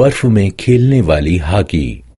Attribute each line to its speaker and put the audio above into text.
Speaker 1: बर्फ़ में खेलने वाली हॉकी।